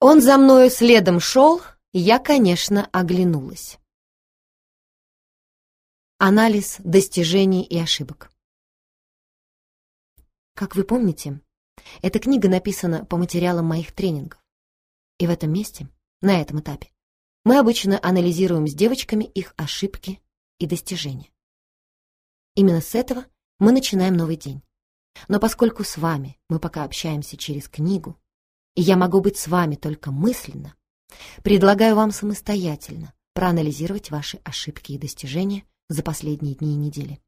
Он за мною следом шел, я, конечно, оглянулась. Анализ достижений и ошибок. Как вы помните, эта книга написана по материалам моих тренингов. И в этом месте, на этом этапе, мы обычно анализируем с девочками их ошибки и достижения. Именно с этого мы начинаем новый день. Но поскольку с вами мы пока общаемся через книгу, я могу быть с вами только мысленно, предлагаю вам самостоятельно проанализировать ваши ошибки и достижения за последние дни и недели.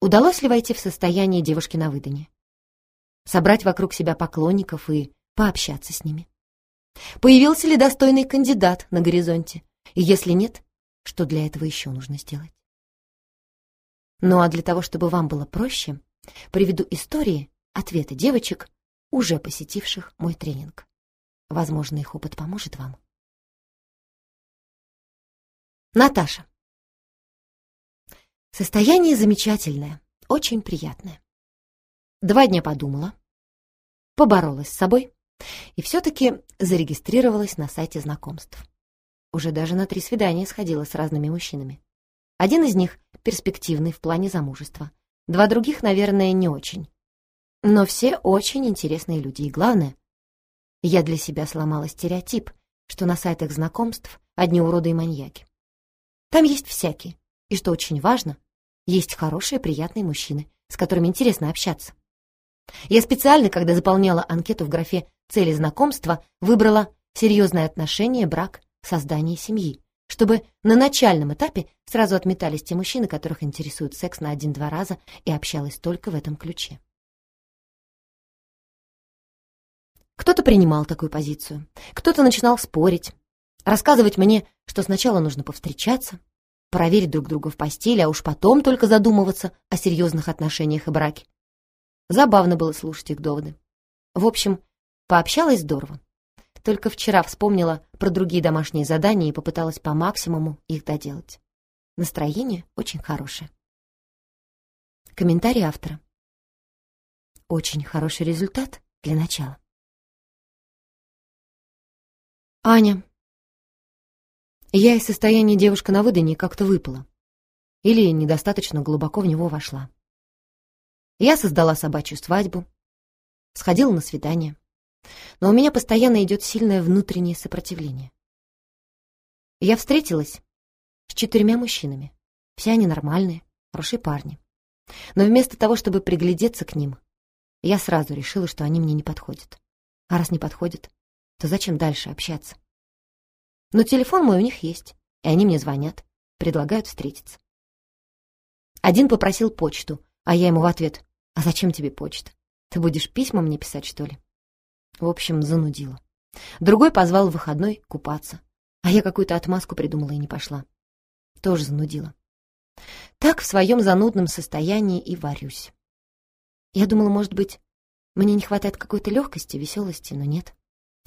Удалось ли войти в состояние девушки на выданье? Собрать вокруг себя поклонников и пообщаться с ними? Появился ли достойный кандидат на горизонте? И если нет, что для этого еще нужно сделать? Ну а для того, чтобы вам было проще, приведу истории, ответы девочек, уже посетивших мой тренинг. Возможно, их опыт поможет вам. Наташа. Состояние замечательное, очень приятное. Два дня подумала, поборолась с собой и все-таки зарегистрировалась на сайте знакомств. Уже даже на три свидания сходила с разными мужчинами. Один из них перспективный в плане замужества, два других, наверное, не очень. Но все очень интересные люди, и главное, я для себя сломала стереотип, что на сайтах знакомств одни уроды и маньяки. Там есть всякие, и, что очень важно, есть хорошие, приятные мужчины, с которыми интересно общаться. Я специально, когда заполняла анкету в графе «Цели знакомства», выбрала серьезное отношение, брак, создание семьи, чтобы на начальном этапе сразу отметались те мужчины, которых интересует секс на один-два раза, и общалась только в этом ключе. Кто-то принимал такую позицию, кто-то начинал спорить, рассказывать мне, что сначала нужно повстречаться, проверить друг друга в постели, а уж потом только задумываться о серьезных отношениях и браке. Забавно было слушать их доводы. В общем, пообщалась здорово. Только вчера вспомнила про другие домашние задания и попыталась по максимуму их доделать. Настроение очень хорошее. Комментарий автора. Очень хороший результат для начала. Аня. Я из состояния девушка на выданье как-то выпала. Или недостаточно глубоко в него вошла. Я создала собачью свадьбу, сходила на свидание. Но у меня постоянно идет сильное внутреннее сопротивление. Я встретилась с четырьмя мужчинами. Все они нормальные, хорошие парни. Но вместо того, чтобы приглядеться к ним, я сразу решила, что они мне не подходят. А раз не подходят, то зачем дальше общаться? Но телефон мой у них есть, и они мне звонят, предлагают встретиться. Один попросил почту, а я ему в ответ, «А зачем тебе почта? Ты будешь письма мне писать, что ли?» В общем, занудила. Другой позвал в выходной купаться, а я какую-то отмазку придумала и не пошла. Тоже занудила. Так в своем занудном состоянии и варюсь. Я думала, может быть, мне не хватает какой-то легкости, веселости, но нет.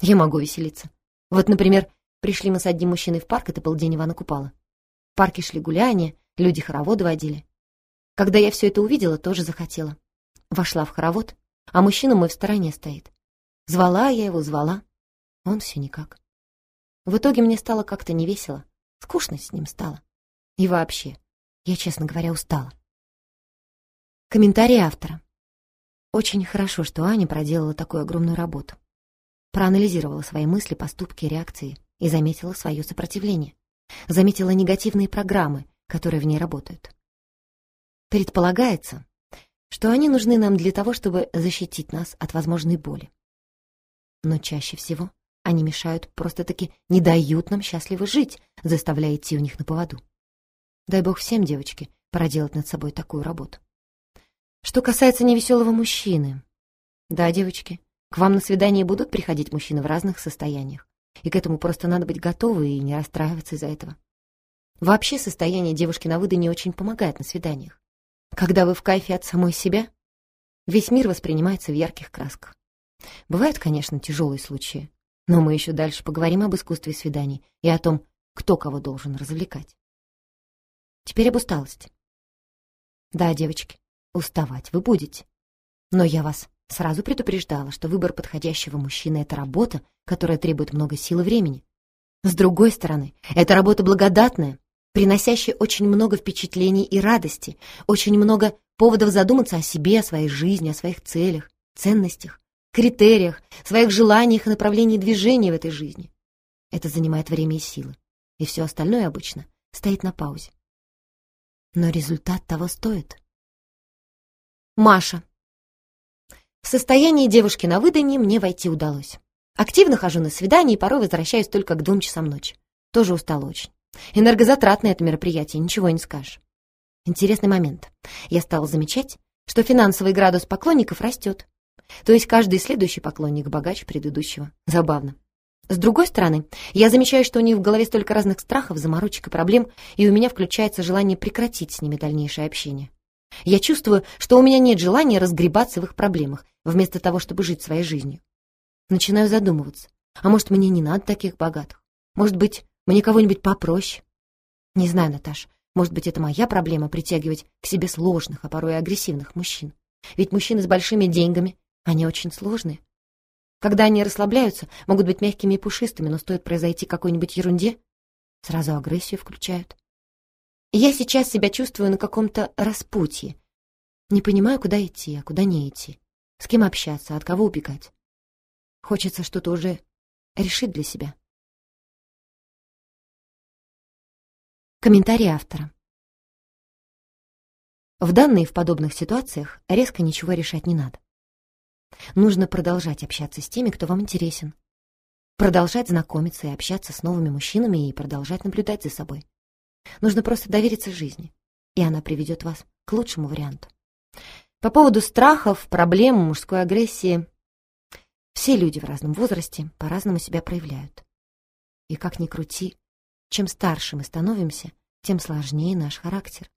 Я могу веселиться. Вот, например, пришли мы с одним мужчиной в парк, это был день Ивана Купала. В парке шли гуляния, люди хороводы водили. Когда я все это увидела, тоже захотела. Вошла в хоровод, а мужчина мой в стороне стоит. Звала я его, звала. Он все никак. В итоге мне стало как-то невесело. Скучно с ним стало. И вообще, я, честно говоря, устала. Комментарий автора. Очень хорошо, что Аня проделала такую огромную работу проанализировала свои мысли, поступки, реакции и заметила свое сопротивление. Заметила негативные программы, которые в ней работают. Предполагается, что они нужны нам для того, чтобы защитить нас от возможной боли. Но чаще всего они мешают, просто-таки не дают нам счастливо жить, заставляя идти у них на поводу. Дай бог всем, девочки, проделать над собой такую работу. Что касается невеселого мужчины. Да, девочки, к вам на свидание будут приходить мужчины в разных состояниях. И к этому просто надо быть готовы и не расстраиваться из-за этого. Вообще состояние девушки на выдане очень помогает на свиданиях. Когда вы в кайфе от самой себя, весь мир воспринимается в ярких красках. Бывают, конечно, тяжелые случаи, но мы еще дальше поговорим об искусстве свиданий и о том, кто кого должен развлекать. Теперь об усталости. Да, девочки, уставать вы будете, но я вас Сразу предупреждала, что выбор подходящего мужчины — это работа, которая требует много сил и времени. С другой стороны, это работа благодатная, приносящая очень много впечатлений и радости, очень много поводов задуматься о себе, о своей жизни, о своих целях, ценностях, критериях, своих желаниях и направлении движения в этой жизни. Это занимает время и силы, и все остальное обычно стоит на паузе. Но результат того стоит. Маша. В состоянии девушки на выданье мне войти удалось. Активно хожу на свидания и порой возвращаюсь только к двум часам ночи. Тоже устала очень. Энергозатратное это мероприятие, ничего не скажешь. Интересный момент. Я стала замечать, что финансовый градус поклонников растет. То есть каждый следующий поклонник богаче предыдущего. Забавно. С другой стороны, я замечаю, что у них в голове столько разных страхов, заморочек и проблем, и у меня включается желание прекратить с ними дальнейшее общение. Я чувствую, что у меня нет желания разгребаться в их проблемах, вместо того, чтобы жить своей жизнью. Начинаю задумываться, а может, мне не надо таких богатых? Может быть, мне кого-нибудь попроще? Не знаю, Наташ, может быть, это моя проблема притягивать к себе сложных, а порой и агрессивных мужчин. Ведь мужчины с большими деньгами, они очень сложные. Когда они расслабляются, могут быть мягкими и пушистыми, но стоит произойти какой-нибудь ерунде, сразу агрессию включают. Я сейчас себя чувствую на каком-то распутье. Не понимаю, куда идти, а куда не идти. С кем общаться, от кого убегать. Хочется что-то уже решить для себя. Комментарий автора. В данной и в подобных ситуациях резко ничего решать не надо. Нужно продолжать общаться с теми, кто вам интересен. Продолжать знакомиться и общаться с новыми мужчинами и продолжать наблюдать за собой. Нужно просто довериться жизни, и она приведет вас к лучшему варианту. По поводу страхов, проблем, мужской агрессии. Все люди в разном возрасте по-разному себя проявляют. И как ни крути, чем старше мы становимся, тем сложнее наш характер.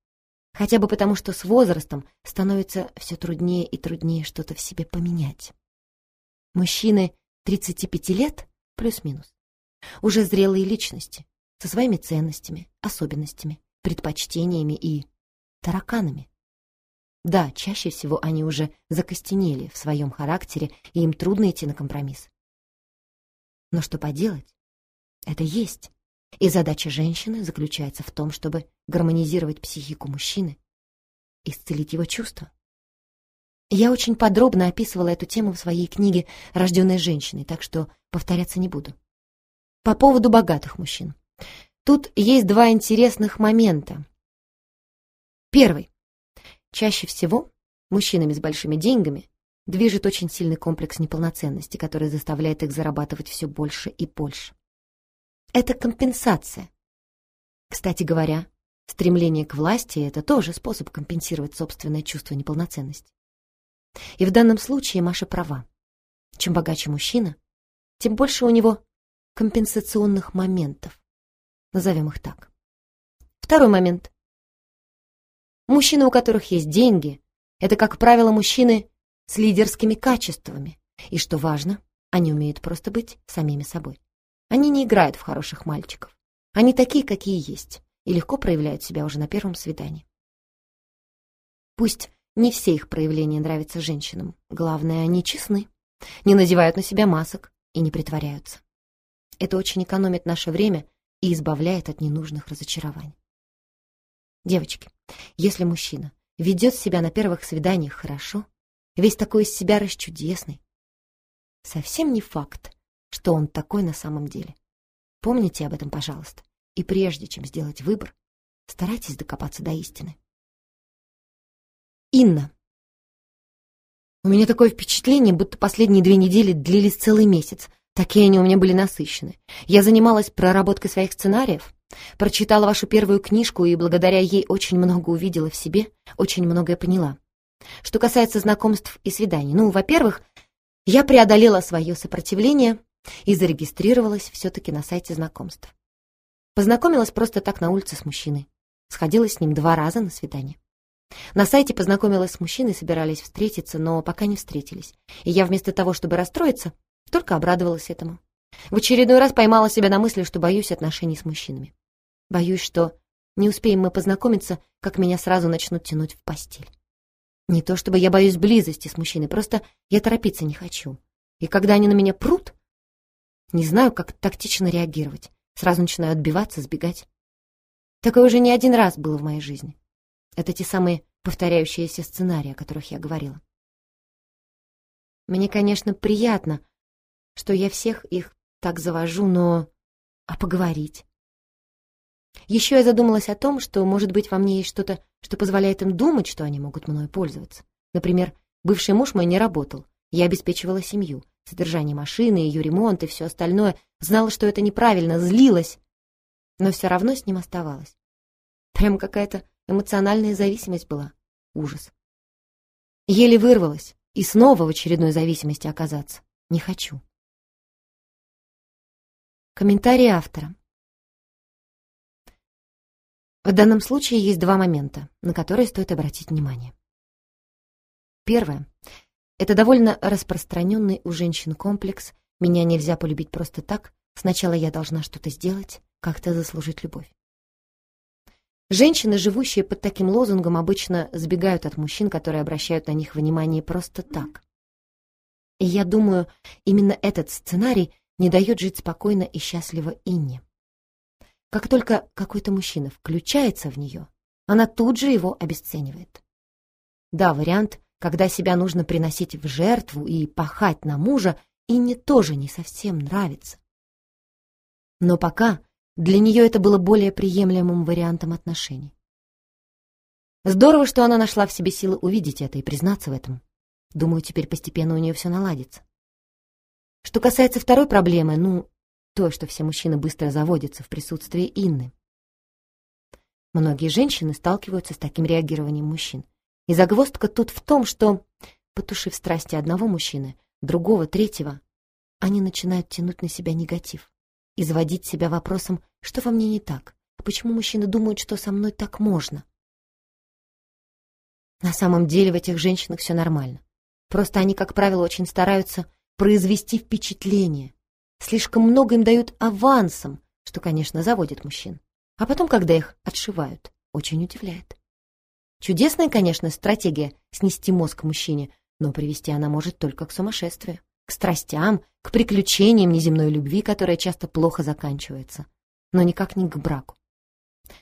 Хотя бы потому, что с возрастом становится все труднее и труднее что-то в себе поменять. Мужчины 35 лет, плюс-минус, уже зрелые личности, со своими ценностями, особенностями, предпочтениями и тараканами. Да, чаще всего они уже закостенели в своем характере, и им трудно идти на компромисс. Но что поделать? Это есть. И задача женщины заключается в том, чтобы гармонизировать психику мужчины, исцелить его чувства. Я очень подробно описывала эту тему в своей книге «Рожденная женщиной», так что повторяться не буду. По поводу богатых мужчин. Тут есть два интересных момента. Первый. Чаще всего мужчинами с большими деньгами движет очень сильный комплекс неполноценности, который заставляет их зарабатывать все больше и больше. Это компенсация. Кстати говоря, стремление к власти — это тоже способ компенсировать собственное чувство неполноценности. И в данном случае Маша права. Чем богаче мужчина, тем больше у него компенсационных моментов. Назовем их так. Второй момент. Мужчины, у которых есть деньги, это, как правило, мужчины с лидерскими качествами. И, что важно, они умеют просто быть самими собой. Они не играют в хороших мальчиков. Они такие, какие есть, и легко проявляют себя уже на первом свидании. Пусть не все их проявления нравятся женщинам. Главное, они честны, не надевают на себя масок и не притворяются. Это очень экономит наше время и избавляет от ненужных разочарований. Девочки, если мужчина ведет себя на первых свиданиях хорошо, весь такой из себя расчудесный, совсем не факт, что он такой на самом деле. Помните об этом, пожалуйста. И прежде чем сделать выбор, старайтесь докопаться до истины. Инна. У меня такое впечатление, будто последние две недели длились целый месяц. Такие они у меня были насыщены. Я занималась проработкой своих сценариев, прочитала вашу первую книжку и благодаря ей очень много увидела в себе, очень многое поняла. Что касается знакомств и свиданий, ну, во-первых, я преодолела свое сопротивление и зарегистрировалась все-таки на сайте знакомств. Познакомилась просто так на улице с мужчиной. Сходила с ним два раза на свидание. На сайте познакомилась с мужчиной, собирались встретиться, но пока не встретились. И я вместо того, чтобы расстроиться, только обрадовалась этому. В очередной раз поймала себя на мысли, что боюсь отношений с мужчинами. Боюсь, что не успеем мы познакомиться, как меня сразу начнут тянуть в постель. Не то чтобы я боюсь близости с мужчиной, просто я торопиться не хочу. И когда они на меня прут, не знаю, как тактично реагировать. Сразу начинаю отбиваться, сбегать. Такое уже не один раз было в моей жизни. Это те самые повторяющиеся сценарии, о которых я говорила. Мне, конечно, приятно, что я всех их так завожу, но... А поговорить? Еще я задумалась о том, что, может быть, во мне есть что-то, что позволяет им думать, что они могут мною пользоваться. Например, бывший муж мой не работал. Я обеспечивала семью, содержание машины, ее ремонт и все остальное. Знала, что это неправильно, злилась. Но все равно с ним оставалась. Прям какая-то эмоциональная зависимость была. Ужас. Еле вырвалась. И снова в очередной зависимости оказаться не хочу. Комментарий автора. В данном случае есть два момента, на которые стоит обратить внимание. Первое. Это довольно распространенный у женщин комплекс «меня нельзя полюбить просто так, сначала я должна что-то сделать, как-то заслужить любовь». Женщины, живущие под таким лозунгом, обычно сбегают от мужчин, которые обращают на них внимание просто так. И я думаю, именно этот сценарий не дает жить спокойно и счастливо Инне. Как только какой-то мужчина включается в нее, она тут же его обесценивает. Да, вариант, когда себя нужно приносить в жертву и пахать на мужа, Инне тоже не совсем нравится. Но пока для нее это было более приемлемым вариантом отношений. Здорово, что она нашла в себе силы увидеть это и признаться в этом. Думаю, теперь постепенно у нее все наладится. Что касается второй проблемы, ну, то, что все мужчины быстро заводятся в присутствии Инны. Многие женщины сталкиваются с таким реагированием мужчин. И загвоздка тут в том, что, потушив страсти одного мужчины, другого, третьего, они начинают тянуть на себя негатив, изводить себя вопросом, что во мне не так, почему мужчины думают, что со мной так можно. На самом деле в этих женщинах все нормально. Просто они, как правило, очень стараются произвести впечатление, Слишком много им дают авансом, что, конечно, заводит мужчин. А потом, когда их отшивают, очень удивляет. Чудесная, конечно, стратегия снести мозг мужчине, но привести она может только к сумасшествию, к страстям, к приключениям неземной любви, которая часто плохо заканчивается, но никак не к браку.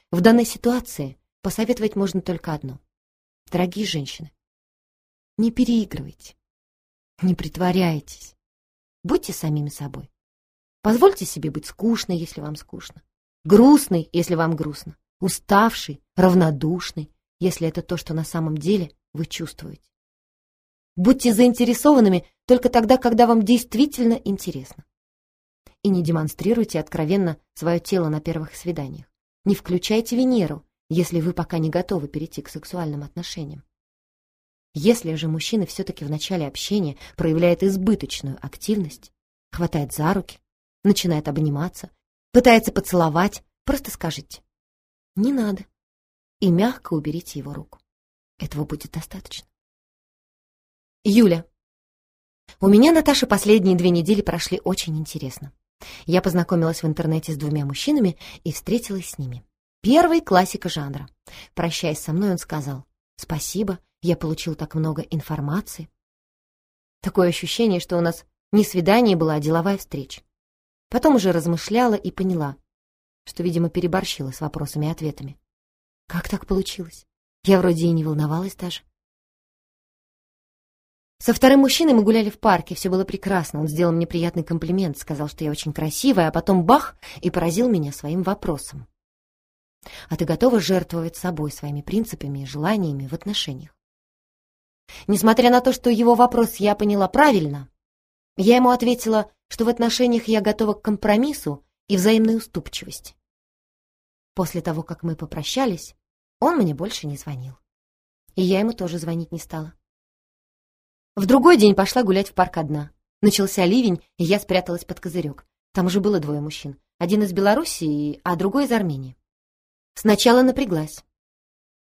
В данной ситуации посоветовать можно только одно. Дорогие женщины, не переигрывайте, не притворяйтесь, будьте самими собой. Позвольте себе быть скучной, если вам скучно, грустной, если вам грустно, уставшей, равнодушной, если это то, что на самом деле вы чувствуете. Будьте заинтересованными только тогда, когда вам действительно интересно. И не демонстрируйте откровенно свое тело на первых свиданиях. Не включайте Венеру, если вы пока не готовы перейти к сексуальным отношениям. Если же мужчина все-таки в начале общения проявляет избыточную активность, хватает за руки, начинает обниматься, пытается поцеловать, просто скажите «не надо» и мягко уберите его руку. Этого будет достаточно. Юля. У меня, Наташа, последние две недели прошли очень интересно. Я познакомилась в интернете с двумя мужчинами и встретилась с ними. Первый — классика жанра. Прощаясь со мной, он сказал «Спасибо, я получил так много информации». Такое ощущение, что у нас не свидание было, а деловая встреча. Потом уже размышляла и поняла, что, видимо, переборщила с вопросами и ответами. Как так получилось? Я вроде и не волновалась даже. Со вторым мужчиной мы гуляли в парке, все было прекрасно. Он сделал мне приятный комплимент, сказал, что я очень красивая, а потом бах, и поразил меня своим вопросом. А ты готова жертвовать собой, своими принципами и желаниями в отношениях? Несмотря на то, что его вопрос я поняла правильно, я ему ответила, что в отношениях я готова к компромиссу и взаимной уступчивости. После того, как мы попрощались, он мне больше не звонил. И я ему тоже звонить не стала. В другой день пошла гулять в парк одна. Начался ливень, и я спряталась под козырек. Там уже было двое мужчин. Один из Белоруссии, а другой из Армении. Сначала напряглась,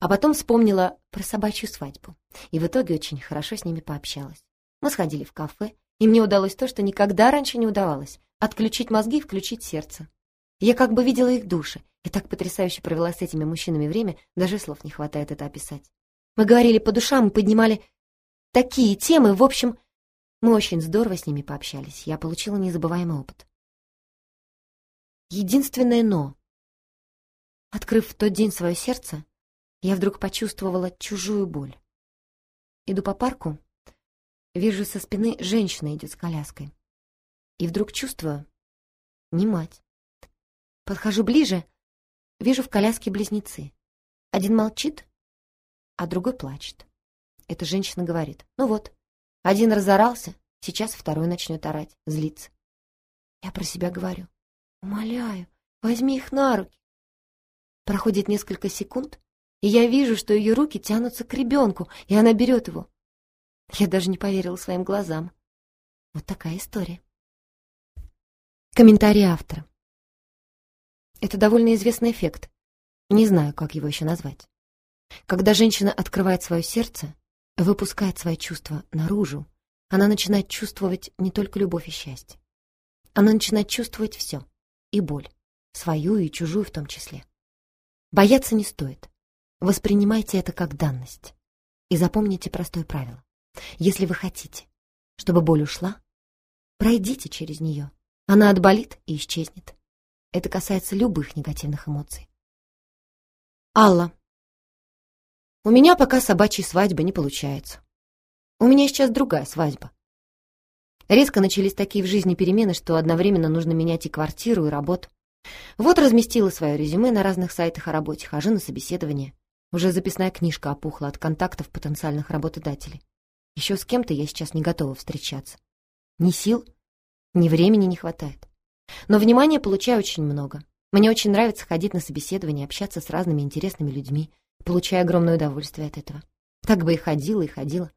а потом вспомнила про собачью свадьбу. И в итоге очень хорошо с ними пообщалась. Мы сходили в кафе, и мне удалось то, что никогда раньше не удавалось — отключить мозги и включить сердце. Я как бы видела их души, и так потрясающе провела с этими мужчинами время, даже слов не хватает это описать. Мы говорили по душам и поднимали такие темы. В общем, мы очень здорово с ними пообщались. Я получила незабываемый опыт. Единственное «но». Открыв в тот день свое сердце, я вдруг почувствовала чужую боль. Иду по парку, вижу со спины женщина идет с коляской. И вдруг чувствую, не мать. Подхожу ближе, вижу в коляске близнецы. Один молчит, а другой плачет. Эта женщина говорит, ну вот, один разорался, сейчас второй начнет орать, злиться. Я про себя говорю, умоляю, возьми их на руки. Проходит несколько секунд, и я вижу, что ее руки тянутся к ребенку, и она берет его. Я даже не поверила своим глазам. Вот такая история. Комментарий автора. Это довольно известный эффект. Не знаю, как его еще назвать. Когда женщина открывает свое сердце, выпускает свои чувства наружу, она начинает чувствовать не только любовь и счастье. Она начинает чувствовать все, и боль, свою и чужую в том числе. Бояться не стоит. Воспринимайте это как данность. И запомните простое правило. Если вы хотите, чтобы боль ушла, пройдите через нее. Она отболит и исчезнет. Это касается любых негативных эмоций. Алла. У меня пока собачьей свадьбы не получается. У меня сейчас другая свадьба. Резко начались такие в жизни перемены, что одновременно нужно менять и квартиру, и работу. Вот разместила свое резюме на разных сайтах о работе, хожу на собеседование. Уже записная книжка опухла от контактов потенциальных работодателей. Еще с кем-то я сейчас не готова встречаться. Ни сил, ни времени не хватает. Но внимания получаю очень много. Мне очень нравится ходить на собеседование, общаться с разными интересными людьми, получая огромное удовольствие от этого. Так бы и ходила, и ходила.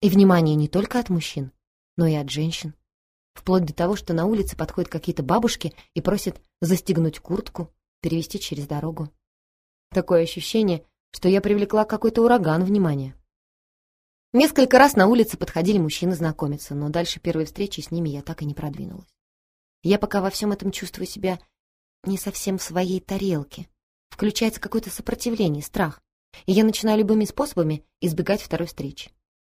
И внимание не только от мужчин, но и от женщин. Вплоть до того, что на улице подходят какие-то бабушки и просят застегнуть куртку, перевести через дорогу. Такое ощущение, что я привлекла какой-то ураган внимания. Несколько раз на улице подходили мужчины знакомиться, но дальше первой встречи с ними я так и не продвинулась. Я пока во всем этом чувствую себя не совсем в своей тарелке. Включается какое-то сопротивление, страх. И я начинаю любыми способами избегать второй встречи.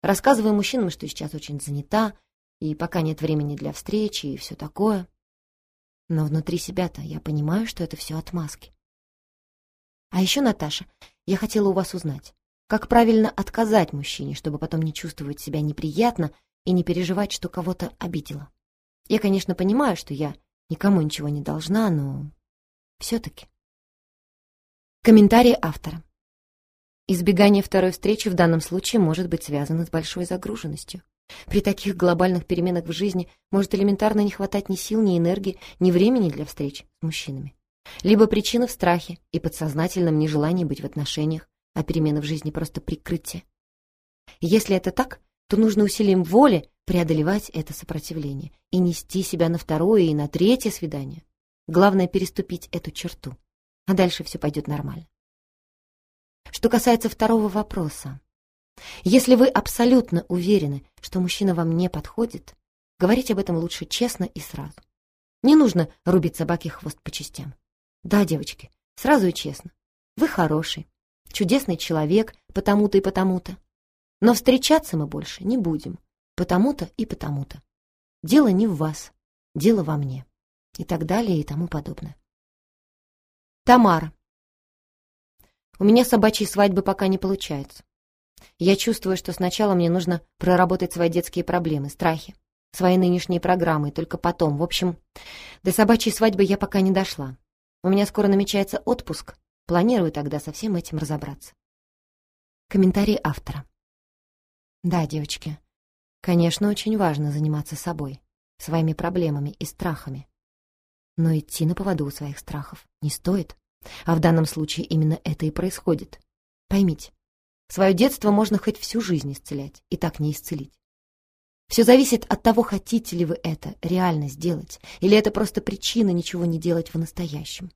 Рассказываю мужчинам, что сейчас очень занята, и пока нет времени для встречи, и все такое. Но внутри себя-то я понимаю, что это все отмазки. А еще, Наташа, я хотела у вас узнать, как правильно отказать мужчине, чтобы потом не чувствовать себя неприятно и не переживать, что кого-то обидела. Я, конечно, понимаю, что я никому ничего не должна, но все-таки. Комментарий автора. Избегание второй встречи в данном случае может быть связано с большой загруженностью. При таких глобальных переменах в жизни может элементарно не хватать ни сил, ни энергии, ни времени для встреч с мужчинами. Либо причина в страхе и подсознательном нежелании быть в отношениях, а перемены в жизни просто прикрытие. Если это так, то нужно усилием воли преодолевать это сопротивление и нести себя на второе и на третье свидание. Главное переступить эту черту, а дальше все пойдет нормально. Что касается второго вопроса. Если вы абсолютно уверены, что мужчина вам не подходит, говорить об этом лучше честно и сразу. Не нужно рубить собаке хвост по частям. Да, девочки, сразу и честно. Вы хороший, чудесный человек, потому-то и потому-то. Но встречаться мы больше не будем, потому-то и потому-то. Дело не в вас, дело во мне. И так далее, и тому подобное. Тамара. У меня собачьей свадьбы пока не получается. Я чувствую, что сначала мне нужно проработать свои детские проблемы, страхи, свои нынешние программы, и только потом. В общем, до собачьей свадьбы я пока не дошла. У меня скоро намечается отпуск. Планирую тогда со всем этим разобраться. Комментарий автора. Да, девочки, конечно, очень важно заниматься собой, своими проблемами и страхами. Но идти на поводу у своих страхов не стоит. А в данном случае именно это и происходит. Поймите, свое детство можно хоть всю жизнь исцелять, и так не исцелить. Все зависит от того, хотите ли вы это реально сделать, или это просто причина ничего не делать в настоящем.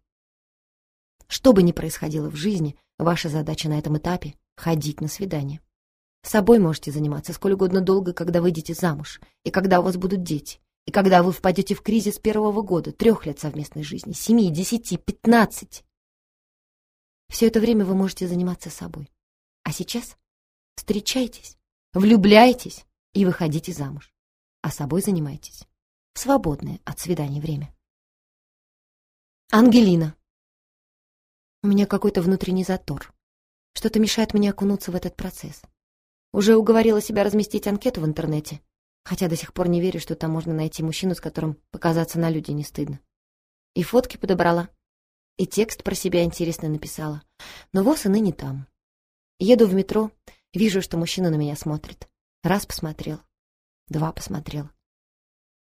Что бы ни происходило в жизни, ваша задача на этом этапе — ходить на свидание. Собой можете заниматься сколь угодно долго, когда выйдете замуж, и когда у вас будут дети, и когда вы впадете в кризис первого года, трех лет совместной жизни, семи, десяти, пятнадцать. Все это время вы можете заниматься собой. А сейчас встречайтесь, влюбляйтесь и выходите замуж. А собой занимайтесь. Свободное от свиданий время. Ангелина. У меня какой-то внутренний затор. Что-то мешает мне окунуться в этот процесс. Уже уговорила себя разместить анкету в интернете, хотя до сих пор не верю, что там можно найти мужчину, с которым показаться на люди не стыдно. И фотки подобрала, и текст про себя интересно написала. Но воз и ныне там. Еду в метро, вижу, что мужчина на меня смотрит. Раз посмотрел, два посмотрел.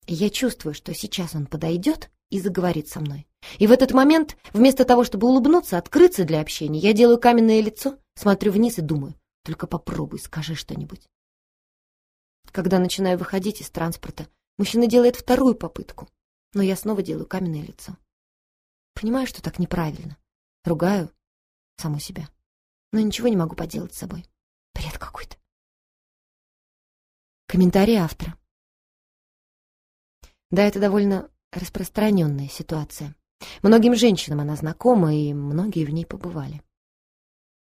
Я чувствую, что сейчас он подойдет и заговорит со мной. И в этот момент, вместо того, чтобы улыбнуться, открыться для общения, я делаю каменное лицо, смотрю вниз и думаю, только попробуй, скажи что-нибудь. Когда начинаю выходить из транспорта, мужчина делает вторую попытку, но я снова делаю каменное лицо. Понимаю, что так неправильно. Ругаю саму себя. Но ничего не могу поделать с собой. Бред какой-то. Комментарий автора. Да, это довольно распространенная ситуация. Многим женщинам она знакома, и многие в ней побывали.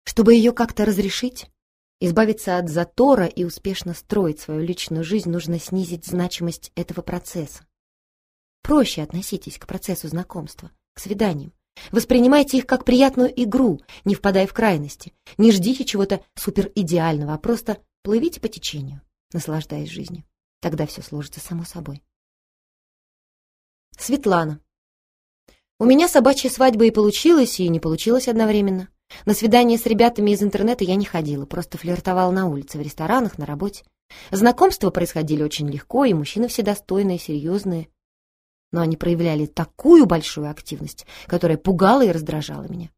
Чтобы ее как-то разрешить, избавиться от затора и успешно строить свою личную жизнь, нужно снизить значимость этого процесса. Проще относитесь к процессу знакомства — к свиданиям. Воспринимайте их как приятную игру, не впадая в крайности. Не ждите чего-то суперидеального, а просто плывите по течению, наслаждаясь жизнью. Тогда все сложится само собой. Светлана. У меня собачья свадьба и получилась, и не получилась одновременно. На свидание с ребятами из интернета я не ходила, просто флиртовала на улице, в ресторанах, на работе. Знакомства происходили очень легко, и мужчины все достойные, серьезные но они проявляли такую большую активность, которая пугала и раздражала меня.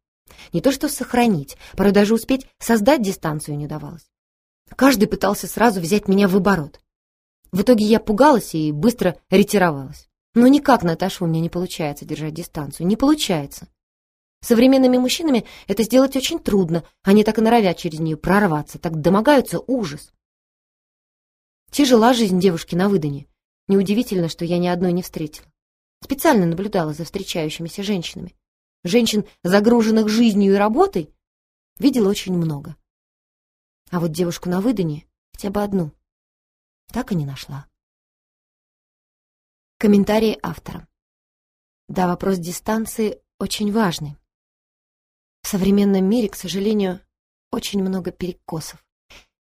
Не то что сохранить, порой даже успеть создать дистанцию не удавалось. Каждый пытался сразу взять меня в оборот. В итоге я пугалась и быстро ретировалась. Но никак, Наташа, у меня не получается держать дистанцию. Не получается. Современными мужчинами это сделать очень трудно. Они так и норовят через нее прорваться, так домогаются ужас. Тяжела жизнь девушки на выдане. Неудивительно, что я ни одной не встретила. Специально наблюдала за встречающимися женщинами. Женщин, загруженных жизнью и работой, видела очень много. А вот девушку на выдане, хотя бы одну, так и не нашла. Комментарии автора. Да, вопрос дистанции очень важный. В современном мире, к сожалению, очень много перекосов.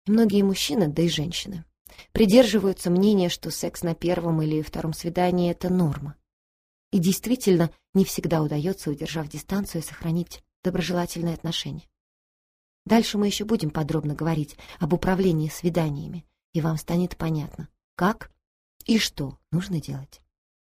И многие мужчины, да и женщины, придерживаются мнения, что секс на первом или втором свидании — это норма. И действительно, не всегда удается, удержав дистанцию, сохранить доброжелательные отношения. Дальше мы еще будем подробно говорить об управлении свиданиями, и вам станет понятно, как и что нужно делать.